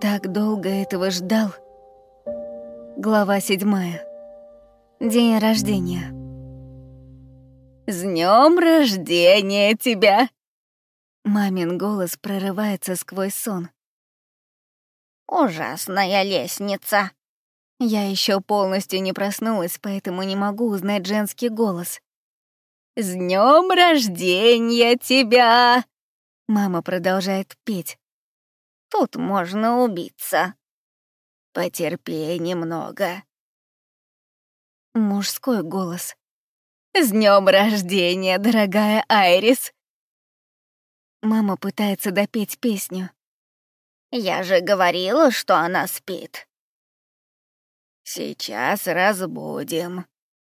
так долго этого ждал. Глава седьмая. День рождения. «С днем рождения тебя!» Мамин голос прорывается сквозь сон. «Ужасная лестница!» Я еще полностью не проснулась, поэтому не могу узнать женский голос. «С днем рождения тебя!» Мама продолжает петь. «Тут можно убиться. Потерпи немного». Мужской голос. «С днем рождения, дорогая Айрис!» Мама пытается допеть песню. «Я же говорила, что она спит». «Сейчас разбудим.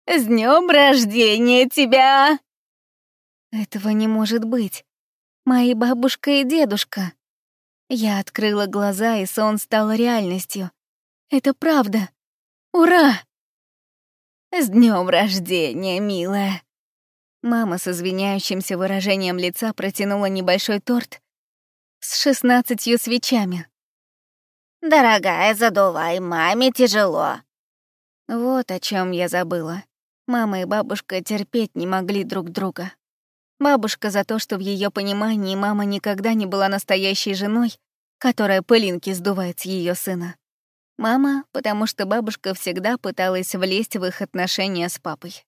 С днем рождения тебя!» Этого не может быть. Мои бабушка и дедушка. Я открыла глаза, и сон стал реальностью. Это правда. Ура! С днем рождения, милая. Мама с извиняющимся выражением лица протянула небольшой торт с шестнадцатью свечами. «Дорогая, задувай, маме тяжело». Вот о чем я забыла. Мама и бабушка терпеть не могли друг друга. Бабушка за то, что в ее понимании мама никогда не была настоящей женой, которая пылинки сдувает с ее сына. Мама, потому что бабушка всегда пыталась влезть в их отношения с папой.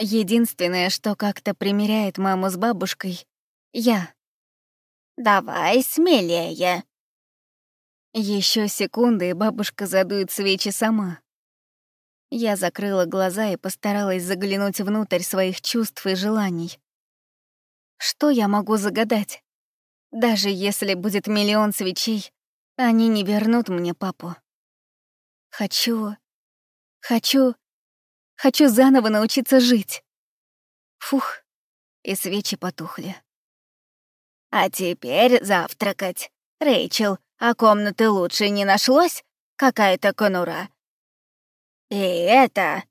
Единственное, что как-то примиряет маму с бабушкой — я. «Давай смелее». Еще секунды, и бабушка задует свечи сама. Я закрыла глаза и постаралась заглянуть внутрь своих чувств и желаний. Что я могу загадать? Даже если будет миллион свечей, они не вернут мне папу. Хочу... Хочу... Хочу заново научиться жить. Фух, и свечи потухли. А теперь завтракать. Рэйчел, а комнаты лучше не нашлось? Какая-то конура. И это...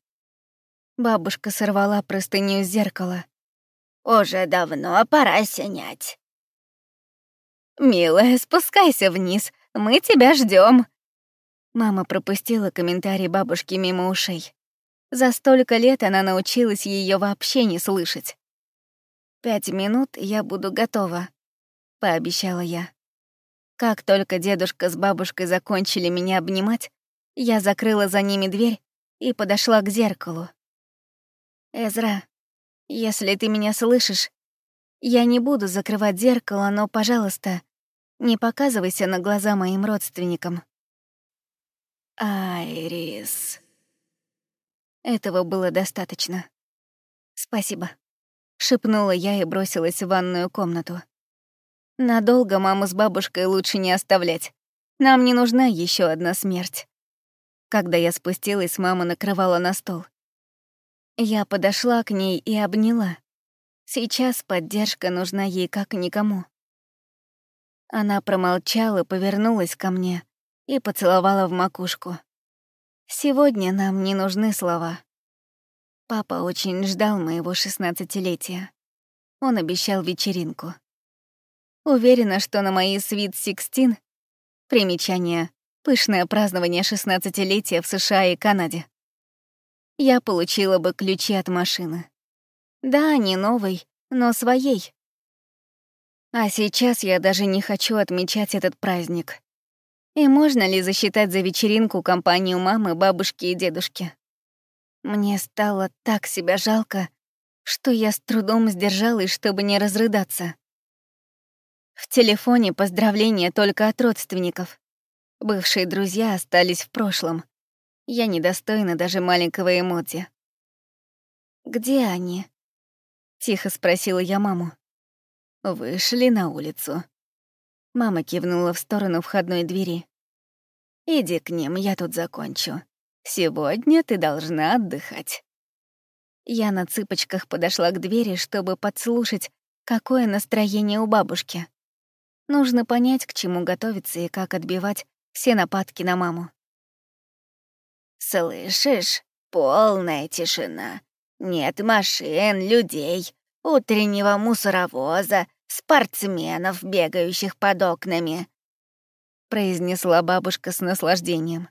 Бабушка сорвала простыню с зеркала. Уже давно пора снять. «Милая, спускайся вниз, мы тебя ждем. Мама пропустила комментарий бабушки мимо ушей. За столько лет она научилась ее вообще не слышать. «Пять минут, я буду готова», — пообещала я. Как только дедушка с бабушкой закончили меня обнимать, я закрыла за ними дверь и подошла к зеркалу. «Эзра, если ты меня слышишь, я не буду закрывать зеркало, но, пожалуйста, не показывайся на глаза моим родственникам». «Айрис», этого было достаточно. «Спасибо», — шепнула я и бросилась в ванную комнату. «Надолго маму с бабушкой лучше не оставлять. Нам не нужна еще одна смерть». Когда я спустилась, мама накрывала на стол. Я подошла к ней и обняла. Сейчас поддержка нужна ей как никому. Она промолчала, повернулась ко мне и поцеловала в макушку. Сегодня нам не нужны слова. Папа очень ждал моего шестнадцатилетия. Он обещал вечеринку. Уверена, что на мои Sweet Sixteen примечание пышное празднование шестнадцатилетия в США и Канаде. Я получила бы ключи от машины. Да, не новой, но своей. А сейчас я даже не хочу отмечать этот праздник. И можно ли засчитать за вечеринку компанию мамы, бабушки и дедушки? Мне стало так себя жалко, что я с трудом сдержалась, чтобы не разрыдаться. В телефоне поздравления только от родственников. Бывшие друзья остались в прошлом. Я недостойна даже маленького эмодзи. «Где они?» — тихо спросила я маму. «Вышли на улицу», Мама кивнула в сторону входной двери. «Иди к ним, я тут закончу. Сегодня ты должна отдыхать». Я на цыпочках подошла к двери, чтобы подслушать, какое настроение у бабушки. Нужно понять, к чему готовиться и как отбивать все нападки на маму. «Слышишь? Полная тишина. Нет машин, людей, утреннего мусоровоза, спортсменов, бегающих под окнами. — произнесла бабушка с наслаждением.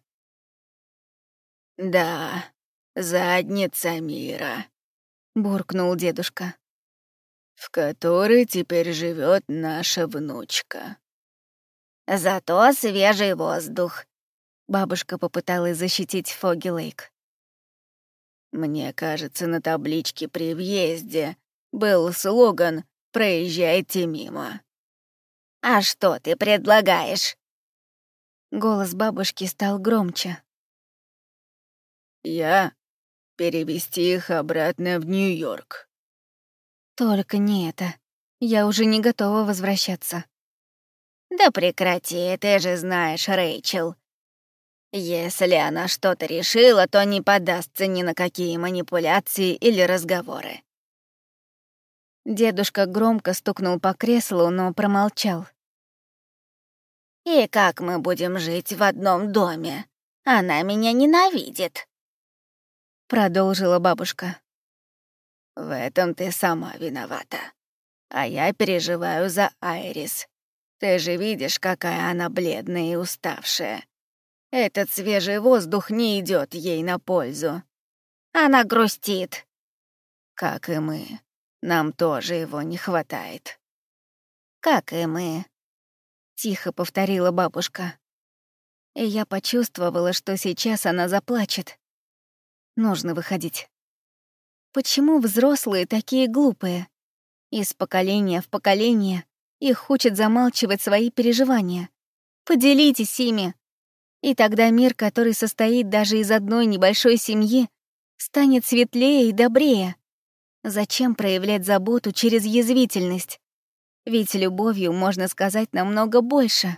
«Да, задница мира», — буркнул дедушка, «в которой теперь живет наша внучка». «Зато свежий воздух», — бабушка попыталась защитить Фоги Лейк. «Мне кажется, на табличке при въезде был слоган «Проезжайте мимо». «А что ты предлагаешь?» Голос бабушки стал громче. «Я перевести их обратно в Нью-Йорк». «Только не это. Я уже не готова возвращаться». «Да прекрати, ты же знаешь, Рэйчел. Если она что-то решила, то не подастся ни на какие манипуляции или разговоры». Дедушка громко стукнул по креслу, но промолчал. «И как мы будем жить в одном доме? Она меня ненавидит», — продолжила бабушка. «В этом ты сама виновата. А я переживаю за Айрис. Ты же видишь, какая она бледная и уставшая. Этот свежий воздух не идет ей на пользу. Она грустит. Как и мы. Нам тоже его не хватает. Как и мы. Тихо повторила бабушка. И я почувствовала, что сейчас она заплачет. Нужно выходить. Почему взрослые такие глупые? Из поколения в поколение их учат замалчивать свои переживания. Поделитесь ими. И тогда мир, который состоит даже из одной небольшой семьи, станет светлее и добрее. Зачем проявлять заботу через язвительность? Ведь любовью можно сказать намного больше.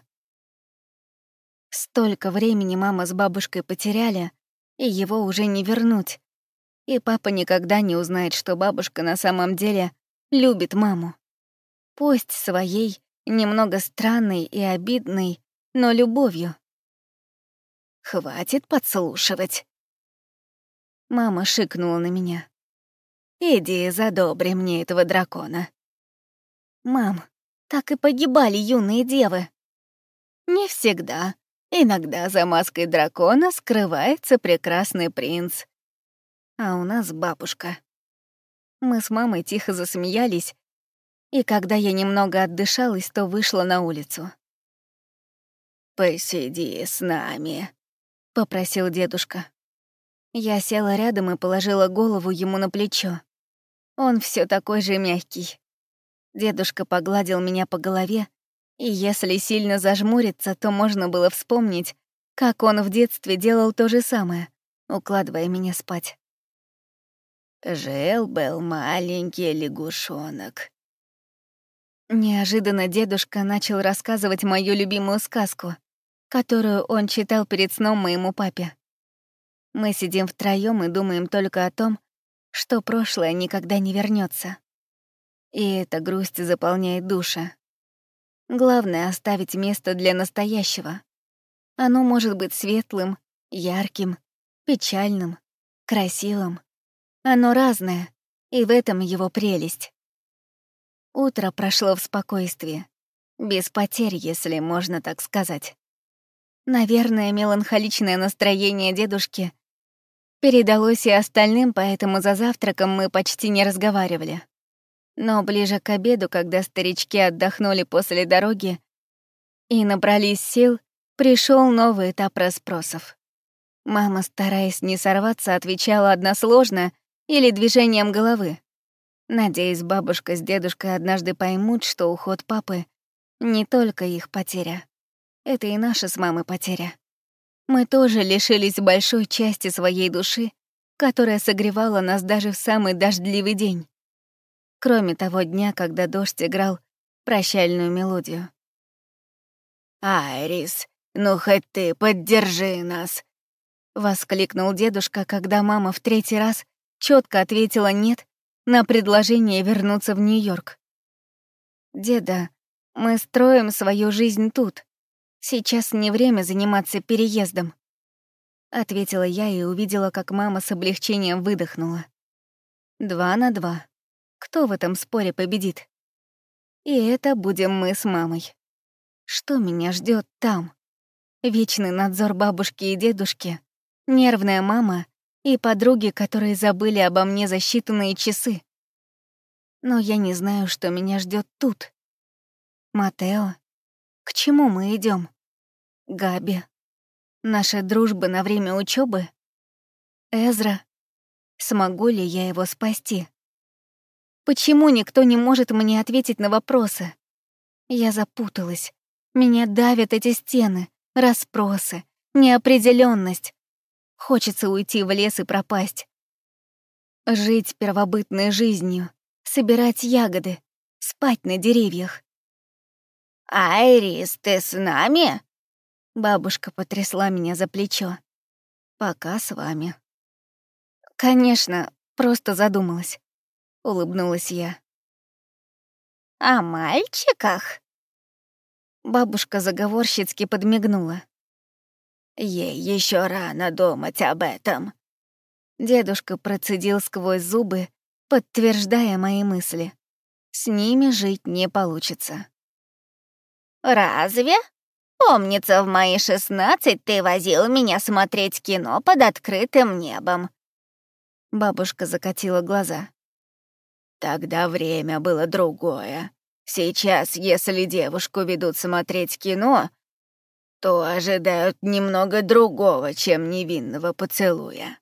Столько времени мама с бабушкой потеряли, и его уже не вернуть. И папа никогда не узнает, что бабушка на самом деле любит маму. Пусть своей, немного странной и обидной, но любовью. «Хватит подслушивать!» Мама шикнула на меня. «Иди задобри мне этого дракона». «Мам, так и погибали юные девы». «Не всегда. Иногда за маской дракона скрывается прекрасный принц. А у нас бабушка». Мы с мамой тихо засмеялись, и когда я немного отдышалась, то вышла на улицу. «Посиди с нами», — попросил дедушка. Я села рядом и положила голову ему на плечо. Он все такой же мягкий. Дедушка погладил меня по голове, и если сильно зажмуриться, то можно было вспомнить, как он в детстве делал то же самое, укладывая меня спать. Жил-был маленький лягушонок. Неожиданно дедушка начал рассказывать мою любимую сказку, которую он читал перед сном моему папе. Мы сидим втроём и думаем только о том, что прошлое никогда не вернется. И эта грусть заполняет душа. Главное — оставить место для настоящего. Оно может быть светлым, ярким, печальным, красивым. Оно разное, и в этом его прелесть. Утро прошло в спокойствии, без потерь, если можно так сказать. Наверное, меланхоличное настроение дедушки передалось и остальным, поэтому за завтраком мы почти не разговаривали. Но ближе к обеду, когда старички отдохнули после дороги и набрались сил, пришел новый этап расспросов. Мама, стараясь не сорваться, отвечала односложно или движением головы. Надеюсь, бабушка с дедушкой однажды поймут, что уход папы — не только их потеря. Это и наша с мамой потеря. Мы тоже лишились большой части своей души, которая согревала нас даже в самый дождливый день. Кроме того дня, когда дождь играл прощальную мелодию. «Айрис, ну хоть ты поддержи нас!» — воскликнул дедушка, когда мама в третий раз четко ответила «нет» на предложение вернуться в Нью-Йорк. «Деда, мы строим свою жизнь тут. Сейчас не время заниматься переездом», — ответила я и увидела, как мама с облегчением выдохнула. «Два на два. Кто в этом споре победит?» И это будем мы с мамой. Что меня ждет там, вечный надзор бабушки и дедушки, нервная мама и подруги, которые забыли обо мне за считанные часы. Но я не знаю, что меня ждет тут. Матео, к чему мы идем? Габи, наша дружба на время учебы? Эзра, смогу ли я его спасти? Почему никто не может мне ответить на вопросы? Я запуталась. Меня давят эти стены, расспросы, неопределенность. Хочется уйти в лес и пропасть. Жить первобытной жизнью, собирать ягоды, спать на деревьях. «Айрис, ты с нами?» Бабушка потрясла меня за плечо. «Пока с вами». «Конечно, просто задумалась». — улыбнулась я. «О мальчиках?» Бабушка заговорщицки подмигнула. «Ей еще рано думать об этом». Дедушка процедил сквозь зубы, подтверждая мои мысли. С ними жить не получится. «Разве? Помнится, в мои шестнадцать ты возил меня смотреть кино под открытым небом». Бабушка закатила глаза. Тогда время было другое. Сейчас, если девушку ведут смотреть кино, то ожидают немного другого, чем невинного поцелуя.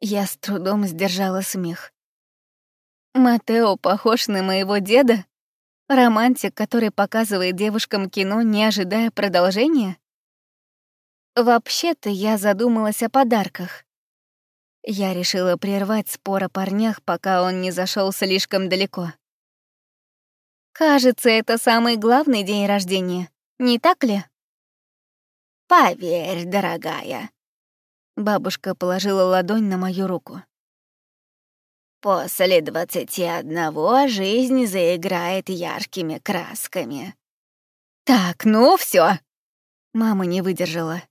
Я с трудом сдержала смех. Матео похож на моего деда? Романтик, который показывает девушкам кино, не ожидая продолжения? Вообще-то я задумалась о подарках. Я решила прервать спор о парнях, пока он не зашел слишком далеко. Кажется, это самый главный день рождения, не так ли? Поверь, дорогая. Бабушка положила ладонь на мою руку. После двадцати одного жизнь заиграет яркими красками. Так, ну все. Мама не выдержала.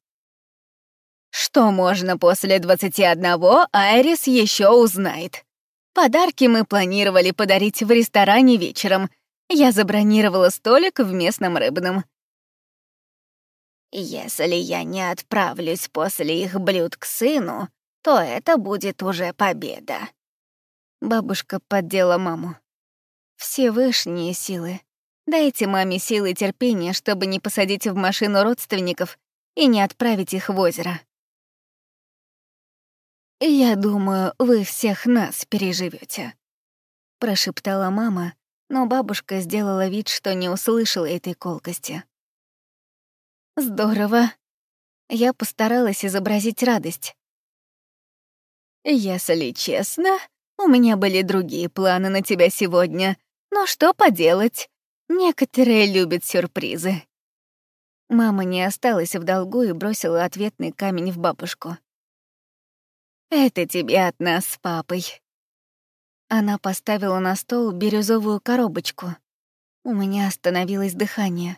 Что можно после 21 Айрис еще узнает. Подарки мы планировали подарить в ресторане вечером. Я забронировала столик в местном рыбном. Если я не отправлюсь после их блюд к сыну, то это будет уже победа. Бабушка поддела маму. Все высшие силы. Дайте маме силы терпения, чтобы не посадить в машину родственников и не отправить их в озеро. «Я думаю, вы всех нас переживете, прошептала мама, но бабушка сделала вид, что не услышала этой колкости. «Здорово!» Я постаралась изобразить радость. «Если честно, у меня были другие планы на тебя сегодня, но что поделать, некоторые любят сюрпризы». Мама не осталась в долгу и бросила ответный камень в бабушку. Это тебе от нас с папой». Она поставила на стол бирюзовую коробочку. У меня остановилось дыхание.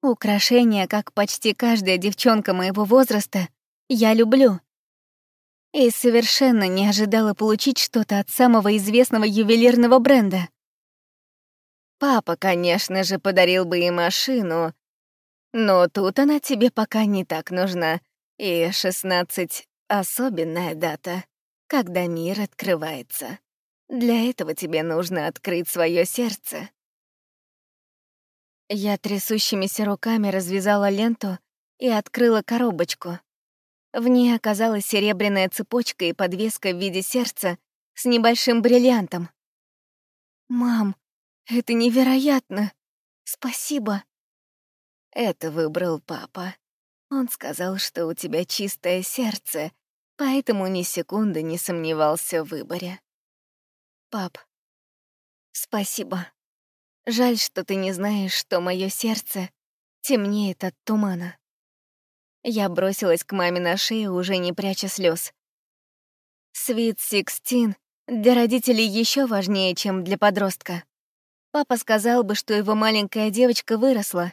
Украшения, как почти каждая девчонка моего возраста, я люблю. И совершенно не ожидала получить что-то от самого известного ювелирного бренда. Папа, конечно же, подарил бы и машину, но тут она тебе пока не так нужна, и 16 Особенная дата, когда мир открывается. Для этого тебе нужно открыть свое сердце. Я трясущимися руками развязала ленту и открыла коробочку. В ней оказалась серебряная цепочка и подвеска в виде сердца с небольшим бриллиантом. «Мам, это невероятно! Спасибо!» Это выбрал папа. Он сказал, что у тебя чистое сердце, поэтому ни секунды не сомневался в выборе. Пап, спасибо. Жаль, что ты не знаешь, что мое сердце темнеет от тумана. Я бросилась к маме на шею, уже не пряча слез. Свит Сикстин для родителей еще важнее, чем для подростка. Папа сказал бы, что его маленькая девочка выросла,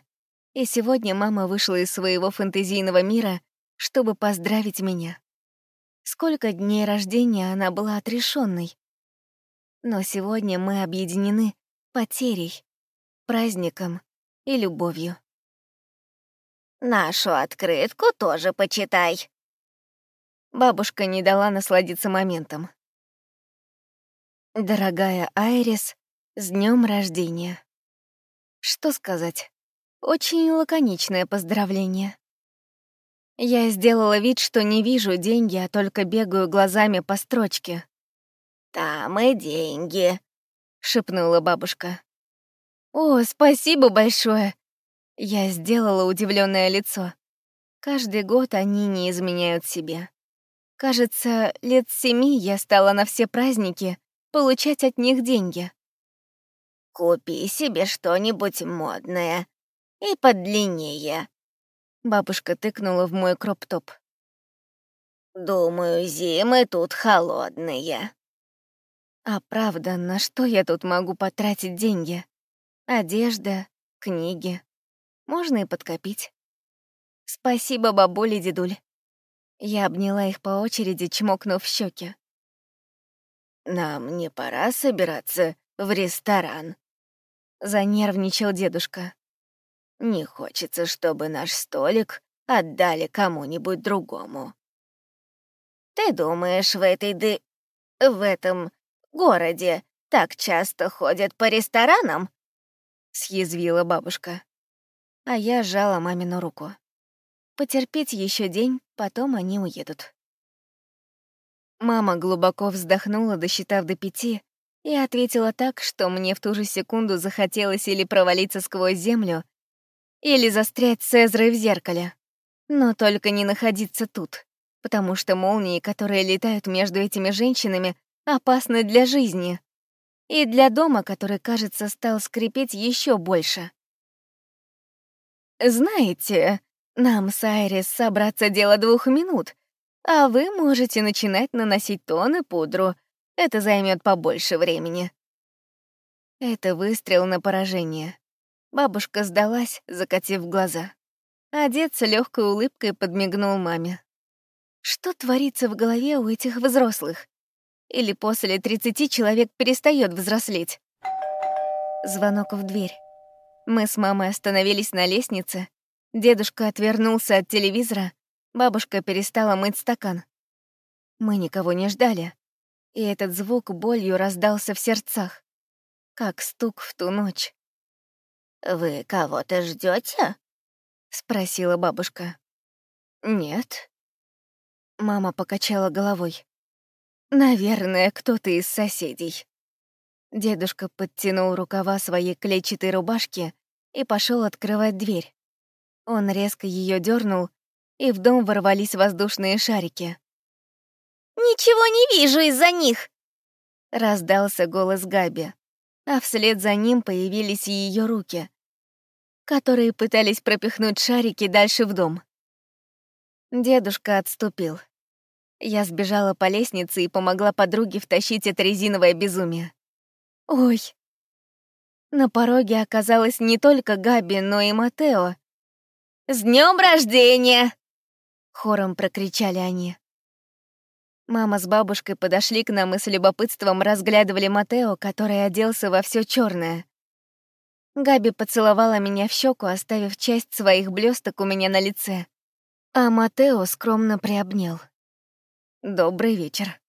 и сегодня мама вышла из своего фэнтезийного мира, чтобы поздравить меня. Сколько дней рождения она была отрешенной. Но сегодня мы объединены потерей, праздником и любовью. Нашу открытку тоже почитай. Бабушка не дала насладиться моментом. Дорогая Айрис, с днем рождения. Что сказать? Очень лаконичное поздравление. Я сделала вид, что не вижу деньги, а только бегаю глазами по строчке. «Там и деньги», — шепнула бабушка. «О, спасибо большое!» Я сделала удивленное лицо. Каждый год они не изменяют себе. Кажется, лет семи я стала на все праздники получать от них деньги. «Купи себе что-нибудь модное и подлиннее», Бабушка тыкнула в мой кроп-топ. «Думаю, зимы тут холодные». А правда, на что я тут могу потратить деньги? Одежда, книги. Можно и подкопить. Спасибо, бабуля, дедуль. Я обняла их по очереди, чмокнув в щеки. «Нам не пора собираться в ресторан?» Занервничал дедушка. Не хочется, чтобы наш столик отдали кому-нибудь другому. Ты думаешь, в этой ды... в этом городе так часто ходят по ресторанам?» Съязвила бабушка. А я сжала мамину руку. Потерпеть еще день, потом они уедут. Мама глубоко вздохнула, досчитав до пяти, и ответила так, что мне в ту же секунду захотелось или провалиться сквозь землю, или застрять с Эзрой в зеркале. Но только не находиться тут, потому что молнии, которые летают между этими женщинами, опасны для жизни. И для дома, который, кажется, стал скрипеть еще больше. «Знаете, нам с Айрис собраться дело двух минут, а вы можете начинать наносить тон и пудру. Это займет побольше времени». Это выстрел на поражение. Бабушка сдалась, закатив глаза. А легкой улыбкой подмигнул маме. Что творится в голове у этих взрослых? Или после 30 человек перестает взрослеть? Звонок в дверь. Мы с мамой остановились на лестнице. Дедушка отвернулся от телевизора, бабушка перестала мыть стакан. Мы никого не ждали, и этот звук болью раздался в сердцах, как стук в ту ночь. «Вы кого-то ждете? спросила бабушка. «Нет». Мама покачала головой. «Наверное, кто-то из соседей». Дедушка подтянул рукава своей клетчатой рубашки и пошел открывать дверь. Он резко ее дернул, и в дом ворвались воздушные шарики. «Ничего не вижу из-за них!» Раздался голос Габи, а вслед за ним появились ее руки, которые пытались пропихнуть шарики дальше в дом. Дедушка отступил. Я сбежала по лестнице и помогла подруге втащить это резиновое безумие. Ой. На пороге оказалась не только Габи, но и Матео. «С днем рождения!» Хором прокричали они. Мама с бабушкой подошли к нам и с любопытством разглядывали Матео, который оделся во все черное. Габи поцеловала меня в щеку, оставив часть своих блесток у меня на лице. А Матео скромно приобнял. «Добрый вечер».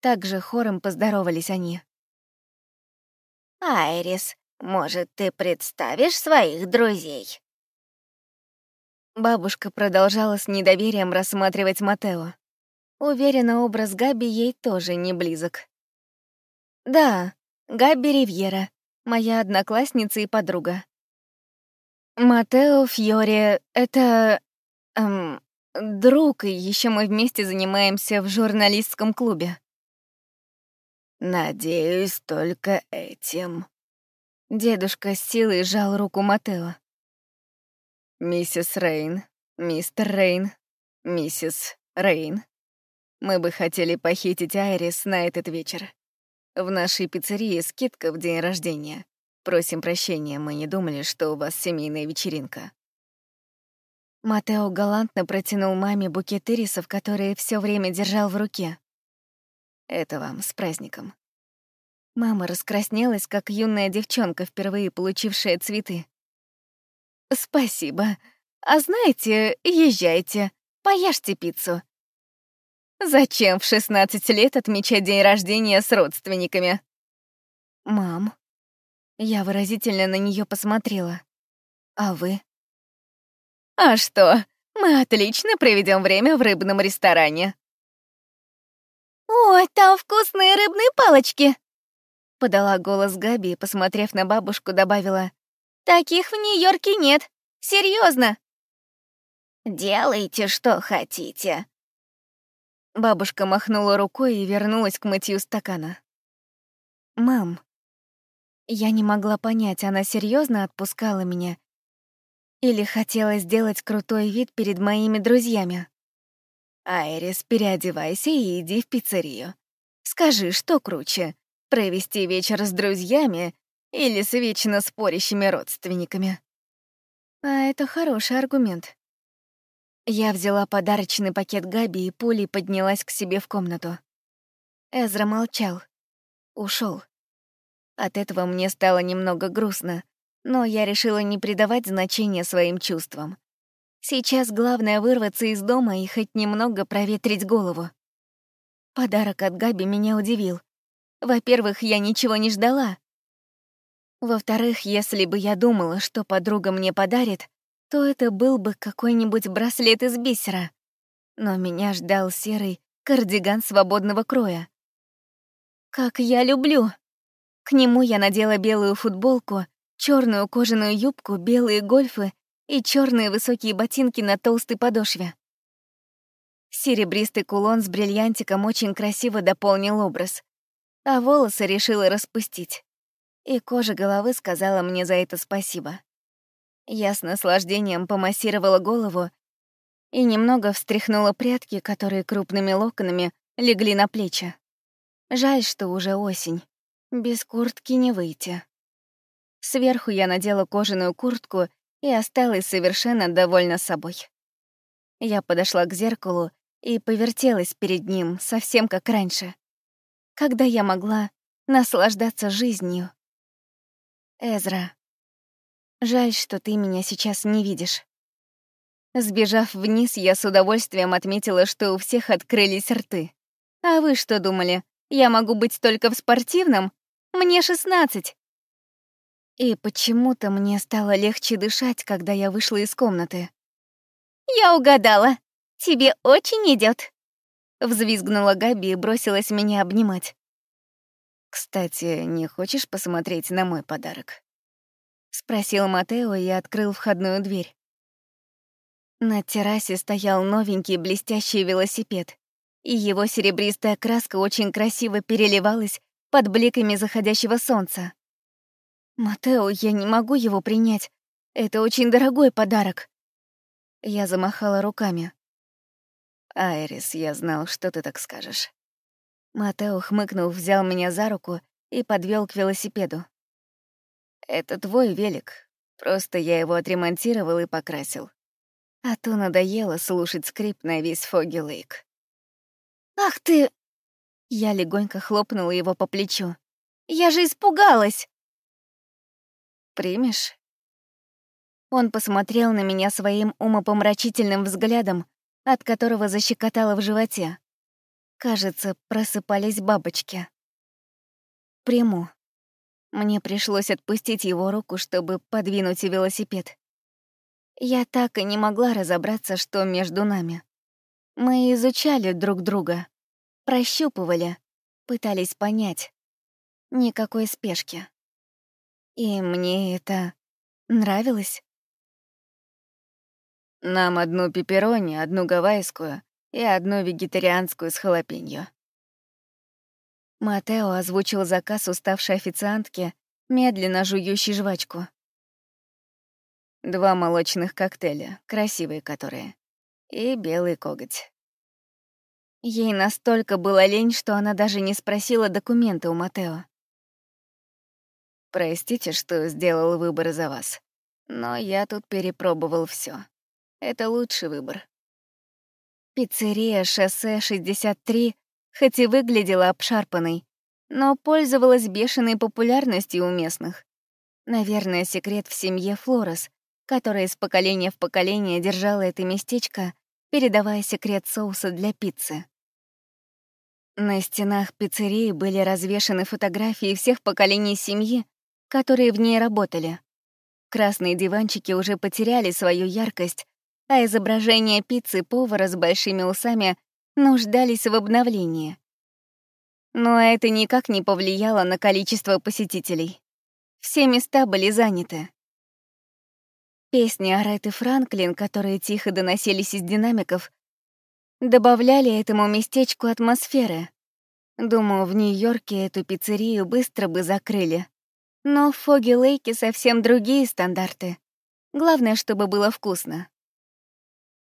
Также хором поздоровались они. «Айрис, может, ты представишь своих друзей?» Бабушка продолжала с недоверием рассматривать Матео. Уверена, образ Габи ей тоже не близок. «Да, Габи Ривьера, моя одноклассница и подруга. Матео Фьори — это... Эм, друг, и еще мы вместе занимаемся в журналистском клубе. «Надеюсь, только этим». Дедушка с силой сжал руку Матео. «Миссис Рейн, мистер Рейн, миссис Рейн, мы бы хотели похитить Айрис на этот вечер. В нашей пиццерии скидка в день рождения. Просим прощения, мы не думали, что у вас семейная вечеринка». Матео галантно протянул маме букет ирисов, которые все время держал в руке. «Это вам с праздником». Мама раскраснелась, как юная девчонка, впервые получившая цветы. «Спасибо. А знаете, езжайте, поешьте пиццу. Зачем в 16 лет отмечать день рождения с родственниками? Мам. Я выразительно на нее посмотрела. А вы? А что, мы отлично проведем время в рыбном ресторане. «Ой, там вкусные рыбные палочки!» Подала голос Габи посмотрев на бабушку, добавила. «Таких в Нью-Йорке нет. Серьезно. «Делайте, что хотите». Бабушка махнула рукой и вернулась к мытью стакана. «Мам, я не могла понять, она серьезно отпускала меня или хотела сделать крутой вид перед моими друзьями. Айрис, переодевайся и иди в пиццерию. Скажи, что круче, провести вечер с друзьями или с вечно спорящими родственниками? А это хороший аргумент. Я взяла подарочный пакет Габи и пулей поднялась к себе в комнату. Эзра молчал. ушел. От этого мне стало немного грустно, но я решила не придавать значения своим чувствам. Сейчас главное вырваться из дома и хоть немного проветрить голову. Подарок от Габи меня удивил. Во-первых, я ничего не ждала. Во-вторых, если бы я думала, что подруга мне подарит, то это был бы какой-нибудь браслет из бисера. Но меня ждал серый кардиган свободного кроя. Как я люблю! К нему я надела белую футболку, черную кожаную юбку, белые гольфы и черные высокие ботинки на толстой подошве. Серебристый кулон с бриллиантиком очень красиво дополнил образ, а волосы решила распустить. И кожа головы сказала мне за это спасибо. Я с наслаждением помассировала голову и немного встряхнула прядки, которые крупными локонами легли на плечи. Жаль, что уже осень. Без куртки не выйти. Сверху я надела кожаную куртку и осталась совершенно довольна собой. Я подошла к зеркалу и повертелась перед ним, совсем как раньше, когда я могла наслаждаться жизнью. Эзра, Жаль, что ты меня сейчас не видишь. Сбежав вниз, я с удовольствием отметила, что у всех открылись рты. А вы что думали, я могу быть только в спортивном? Мне шестнадцать. И почему-то мне стало легче дышать, когда я вышла из комнаты. «Я угадала. Тебе очень идет. Взвизгнула Габи и бросилась меня обнимать. «Кстати, не хочешь посмотреть на мой подарок?» — спросил Матео и открыл входную дверь. На террасе стоял новенький блестящий велосипед, и его серебристая краска очень красиво переливалась под бликами заходящего солнца. «Матео, я не могу его принять. Это очень дорогой подарок». Я замахала руками. «Айрис, я знал, что ты так скажешь». Матео хмыкнул, взял меня за руку и подвел к велосипеду. Это твой велик. Просто я его отремонтировал и покрасил. А то надоело слушать скрип на весь Фоги Лейк. «Ах ты!» Я легонько хлопнула его по плечу. «Я же испугалась!» «Примешь?» Он посмотрел на меня своим умопомрачительным взглядом, от которого защекотало в животе. Кажется, просыпались бабочки. «Приму», мне пришлось отпустить его руку, чтобы подвинуть велосипед. Я так и не могла разобраться, что между нами. Мы изучали друг друга, прощупывали, пытались понять. Никакой спешки. И мне это нравилось. Нам одну пепперони, одну гавайскую и одну вегетарианскую с халапеньо. Матео озвучил заказ уставшей официантки, медленно жующей жвачку. Два молочных коктейля, красивые которые, и белый коготь. Ей настолько было лень, что она даже не спросила документы у Матео. «Простите, что сделал выбор за вас, но я тут перепробовал все. Это лучший выбор». Пиццерия «Шоссе 63» хоть и выглядела обшарпанной, но пользовалась бешеной популярностью у местных. Наверное, секрет в семье Флорес, которая из поколения в поколение держала это местечко, передавая секрет соуса для пиццы. На стенах пиццерии были развешаны фотографии всех поколений семьи, которые в ней работали. Красные диванчики уже потеряли свою яркость, а изображения пиццы повара с большими усами нуждались в обновлении. Но это никак не повлияло на количество посетителей. Все места были заняты. Песни Ареты Франклин, которые тихо доносились из динамиков, добавляли этому местечку атмосферы. Думаю, в Нью-Йорке эту пиццерию быстро бы закрыли. Но в Фоги-Лейке совсем другие стандарты. Главное, чтобы было вкусно.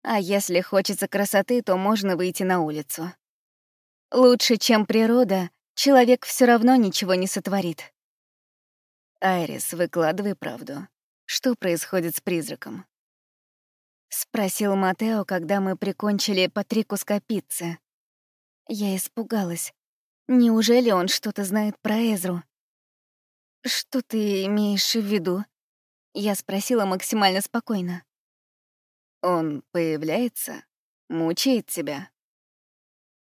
А если хочется красоты, то можно выйти на улицу. Лучше, чем природа, человек все равно ничего не сотворит. Айрис, выкладывай правду. Что происходит с призраком? Спросил Матео, когда мы прикончили по три куска пиццы. Я испугалась. Неужели он что-то знает про Эзру? «Что ты имеешь в виду?» Я спросила максимально спокойно. Он появляется, мучает тебя.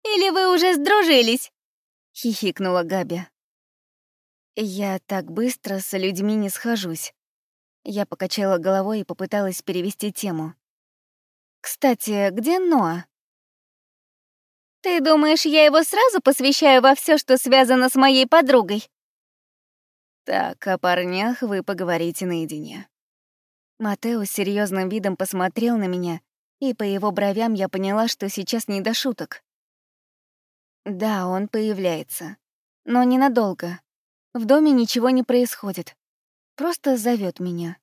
«Или вы уже сдружились?» — хихикнула Габи. «Я так быстро с людьми не схожусь». Я покачала головой и попыталась перевести тему. «Кстати, где Ноа?» «Ты думаешь, я его сразу посвящаю во все, что связано с моей подругой?» «Так, о парнях вы поговорите наедине». Матео с серьезным видом посмотрел на меня, и по его бровям я поняла, что сейчас не до шуток. Да, он появляется. Но ненадолго. В доме ничего не происходит. Просто зовет меня.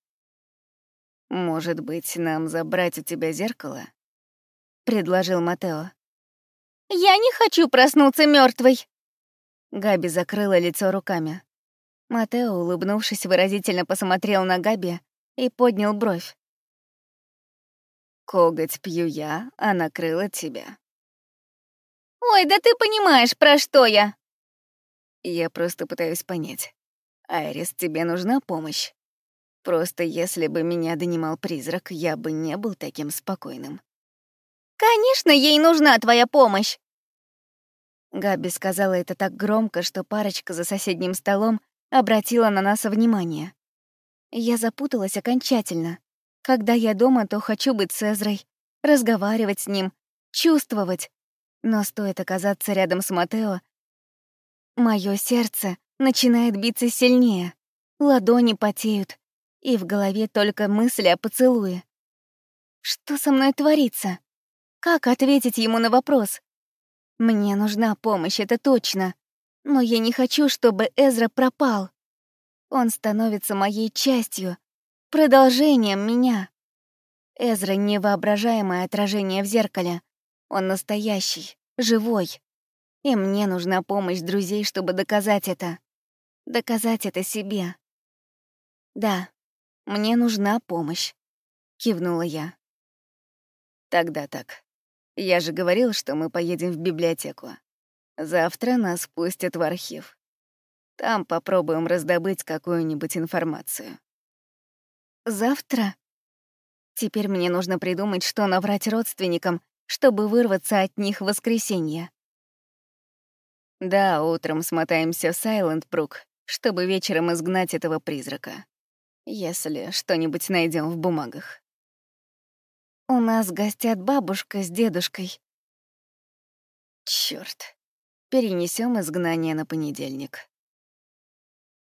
«Может быть, нам забрать у тебя зеркало?» — предложил Матео. «Я не хочу проснуться мертвой. Габи закрыла лицо руками. Матео, улыбнувшись, выразительно посмотрел на Габи, и поднял бровь. «Коготь пью я, а накрыла тебя». «Ой, да ты понимаешь, про что я!» «Я просто пытаюсь понять. Айрис, тебе нужна помощь? Просто если бы меня донимал призрак, я бы не был таким спокойным». «Конечно, ей нужна твоя помощь!» Габи сказала это так громко, что парочка за соседним столом обратила на нас внимание. Я запуталась окончательно. Когда я дома, то хочу быть с Эзрой, разговаривать с ним, чувствовать. Но стоит оказаться рядом с Матео, мое сердце начинает биться сильнее, ладони потеют, и в голове только мысли о поцелуе. Что со мной творится? Как ответить ему на вопрос? Мне нужна помощь, это точно. Но я не хочу, чтобы Эзра пропал. Он становится моей частью, продолжением меня. Эзра — невоображаемое отражение в зеркале. Он настоящий, живой. И мне нужна помощь друзей, чтобы доказать это. Доказать это себе. Да, мне нужна помощь, кивнула я. Тогда так. Я же говорил, что мы поедем в библиотеку. Завтра нас пустят в архив. Там попробуем раздобыть какую-нибудь информацию. Завтра? Теперь мне нужно придумать, что наврать родственникам, чтобы вырваться от них в воскресенье. Да, утром смотаемся в Сайлент-Брук, чтобы вечером изгнать этого призрака. Если что-нибудь найдем в бумагах. У нас гостят бабушка с дедушкой. Чёрт. Перенесем изгнание на понедельник.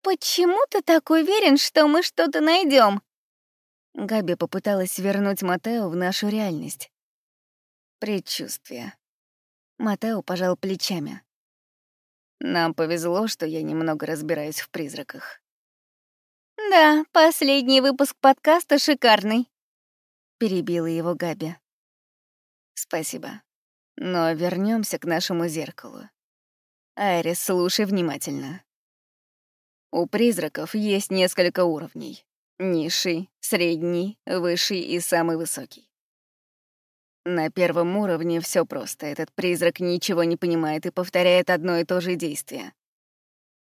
«Почему ты так уверен, что мы что-то найдем? Габи попыталась вернуть Матео в нашу реальность. Предчувствие. Матео пожал плечами. Нам повезло, что я немного разбираюсь в призраках. Да, последний выпуск подкаста шикарный. Перебила его Габи. Спасибо. Но вернемся к нашему зеркалу. Айрис, слушай внимательно. У призраков есть несколько уровней. Низший, средний, высший и самый высокий. На первом уровне все просто. Этот призрак ничего не понимает и повторяет одно и то же действие.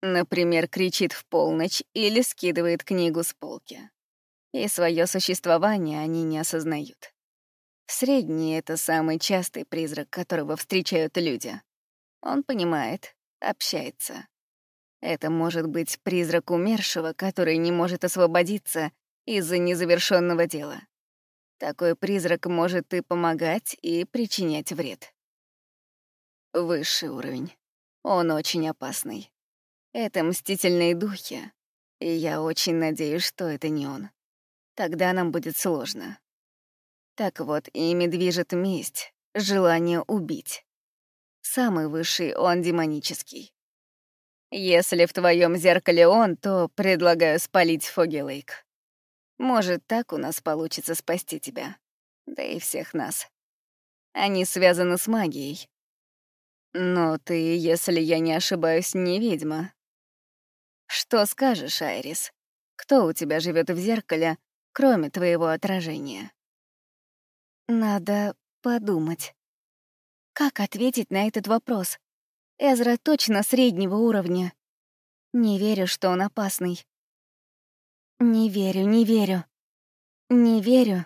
Например, кричит в полночь или скидывает книгу с полки. и свое существование они не осознают. Средний — это самый частый призрак, которого встречают люди. Он понимает, общается. Это может быть призрак умершего, который не может освободиться из-за незавершенного дела. Такой призрак может и помогать, и причинять вред. Высший уровень. Он очень опасный. Это мстительные духи, и я очень надеюсь, что это не он. Тогда нам будет сложно. Так вот, ими движет месть, желание убить. Самый высший он демонический. Если в твоем зеркале он, то предлагаю спалить Фоги Лейк. Может, так у нас получится спасти тебя. Да и всех нас. Они связаны с магией. Но ты, если я не ошибаюсь, не ведьма. Что скажешь, Айрис? Кто у тебя живет в зеркале, кроме твоего отражения? Надо подумать. Как ответить на этот вопрос? Эзра точно среднего уровня. Не верю, что он опасный. Не верю, не верю. Не верю.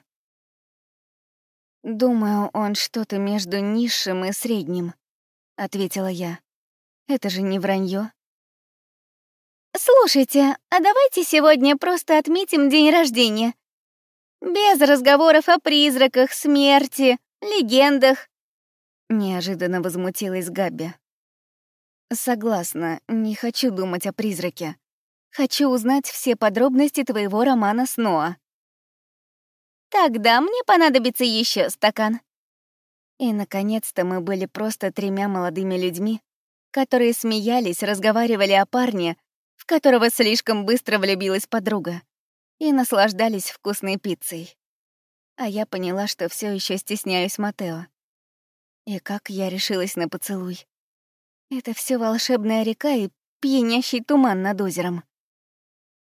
Думаю, он что-то между низшим и средним, ответила я. Это же не вранье. Слушайте, а давайте сегодня просто отметим день рождения. Без разговоров о призраках, смерти, легендах Неожиданно возмутилась Габи. Согласна, не хочу думать о призраке. Хочу узнать все подробности твоего романа с Ноа. Тогда мне понадобится еще стакан. И, наконец-то, мы были просто тремя молодыми людьми, которые смеялись, разговаривали о парне, в которого слишком быстро влюбилась подруга, и наслаждались вкусной пиццей. А я поняла, что все еще стесняюсь Матео. И как я решилась на поцелуй. Это все волшебная река и пьянящий туман над озером.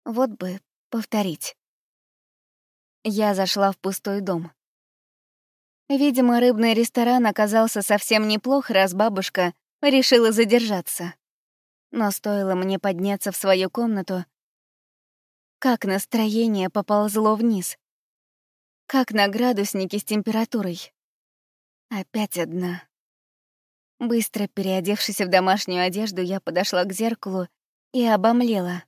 Вот бы повторить. Я зашла в пустой дом. Видимо, рыбный ресторан оказался совсем неплох, раз бабушка решила задержаться. Но стоило мне подняться в свою комнату, как настроение поползло вниз. Как на градуснике с температурой. Опять одна. Быстро переодевшись в домашнюю одежду, я подошла к зеркалу и обомлела.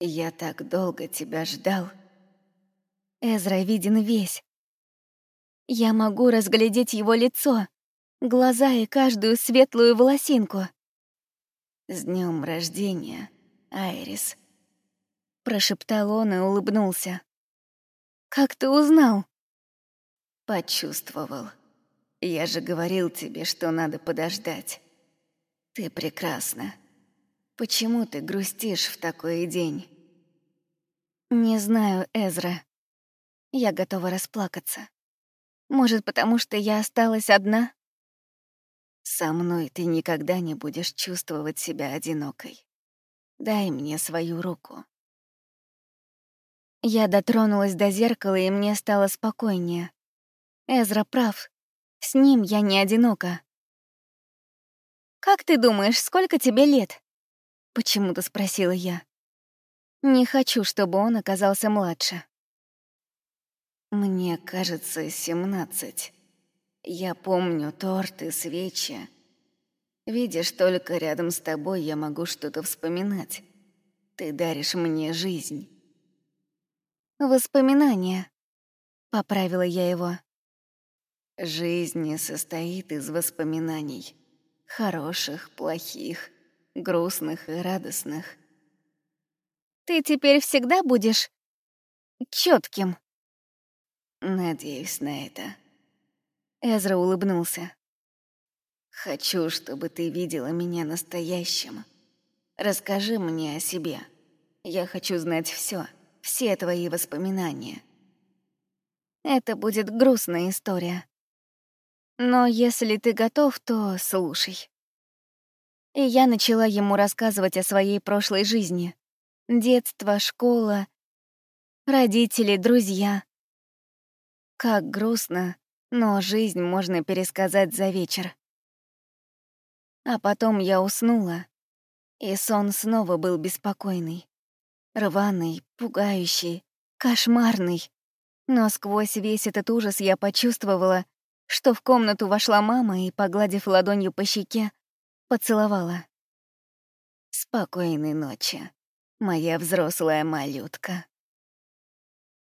«Я так долго тебя ждал». Эзра виден весь. Я могу разглядеть его лицо, глаза и каждую светлую волосинку. «С днем рождения, Айрис», — прошептал он и улыбнулся. «Как ты узнал?» Почувствовал. Я же говорил тебе, что надо подождать. Ты прекрасна. Почему ты грустишь в такой день? Не знаю, Эзра. Я готова расплакаться. Может, потому что я осталась одна? Со мной ты никогда не будешь чувствовать себя одинокой. Дай мне свою руку. Я дотронулась до зеркала, и мне стало спокойнее. Эзра прав. С ним я не одинока. «Как ты думаешь, сколько тебе лет?» — почему-то спросила я. Не хочу, чтобы он оказался младше. Мне кажется, семнадцать. Я помню торт и свечи. Видишь, только рядом с тобой я могу что-то вспоминать. Ты даришь мне жизнь. Воспоминания. Поправила я его. Жизнь состоит из воспоминаний. Хороших, плохих, грустных и радостных. Ты теперь всегда будешь четким. Надеюсь на это. Эзра улыбнулся. Хочу, чтобы ты видела меня настоящим. Расскажи мне о себе. Я хочу знать все, все твои воспоминания. Это будет грустная история. Но если ты готов, то слушай. И я начала ему рассказывать о своей прошлой жизни. Детство, школа, родители, друзья. Как грустно, но жизнь можно пересказать за вечер. А потом я уснула, и сон снова был беспокойный, рваный, пугающий, Кошмарный. Но сквозь весь этот ужас я почувствовала, что в комнату вошла мама и, погладив ладонью по щеке, поцеловала. «Спокойной ночи, моя взрослая малютка».